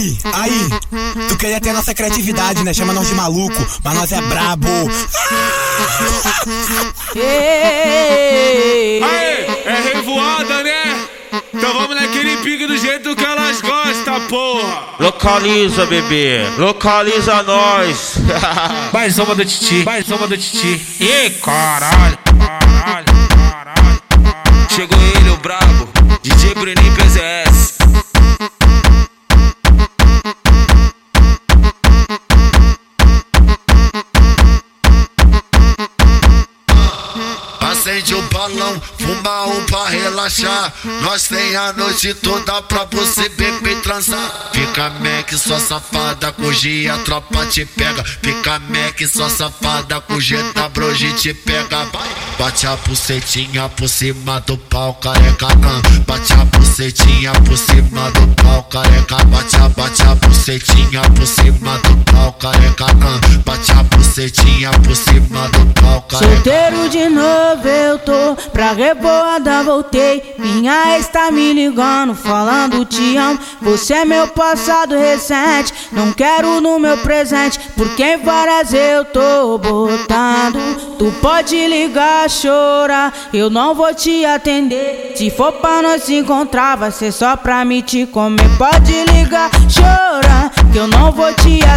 Aí, aí, tu queria ter nossa criatividade, né? Chama nós de maluco, mas nós é brabo. Aê, é revoada, né? Então vamos naquele pique do jeito que elas gostam, porra. Localiza, bebê, localiza nós. mais uma do Titi, mais uma do Titi. Ih, caralho, caralho, caralho. Chegou ele, o brabo, DJ Bruninho PZS. Balão, fuma um pra relaxar. Nós tem a noite toda pra você beber e transar. Fica Mac, sua safada, G a tropa te pega. Fica Mac, sua safada, da hoje te pega. Bate a bucetinha por cima do pau, careca. Uh. Bate a bucetinha por cima do pau, bucetinha por cima do pau, careca. Uh. Bate a bucetinha por cima do pau, careca. Solteiro de novo eu tô, pra revoada voltei. Minha ex tá me ligando, falando te amo. Você é meu passado recente, não quero no meu presente. Porque em várias eu tô botando. Tu pode ligar, chorar, eu não vou te atender. Se for pra nós se encontrar, vai ser só pra me te comer. Pode ligar, chorar,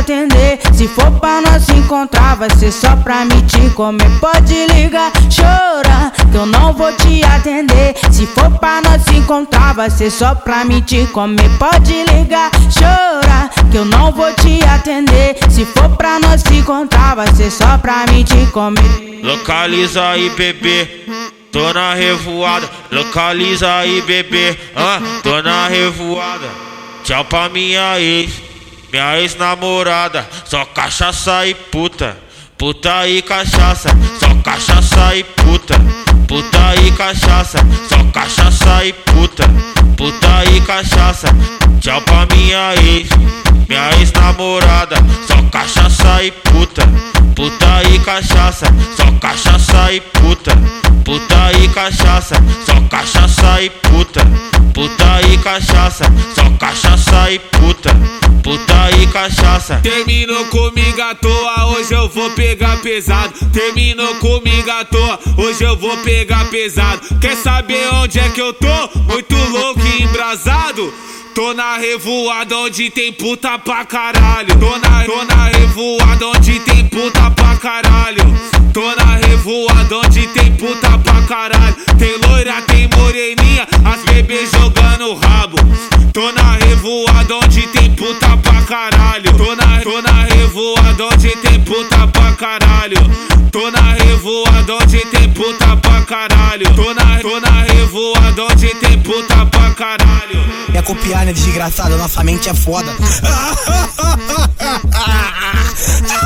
atender. Se for pra nós se encontrar, vai ser só pra me te comer. Pode ligar, chorar, que eu não vou te atender. Se for pra nós se encontrar, vai ser só pra me te comer. Pode ligar, chorar, que eu não vou te atender. Se for pra nós se encontrar, vai ser só pra me te comer. Localiza aí, bebê. Tô na revoada, localiza aí, bebê. Ah, tô na revoada. Tchau pra minha ex, minha ex-namorada. Só cachaça e puta, puta e cachaça. Só cachaça e puta, puta e cachaça. Só cachaça e puta, puta e cachaça. Tchau pra minha ex, minha ex-namorada. Só cachaça e puta, puta e cachaça. Só cachaça e puta, puta e cachaça. Só cachaça e puta, puta e cachaça. Só cachaça cachaça. Terminou comigo à toa, hoje eu vou pegar pesado. Terminou comigo à toa, hoje eu vou pegar pesado. Quer saber onde é que eu tô? Muito louco e embrasado. Tô na revoada onde tem puta pra caralho. Tô na, tô na revoada onde tem puta pra caralho. Tô na revoada onde tem puta pra caralho. Tem loira, tem moreninha, as bebês jogando rabo. Tô na revoada onde tem puta pra caralho. Tô na, tô na revoada onde tem puta pra caralho. Tô na revoada onde tem puta pra caralho. Tô na, tô na revoada onde tem puta pra caralho. É copiar, né, desgraçado? Nossa mente é foda.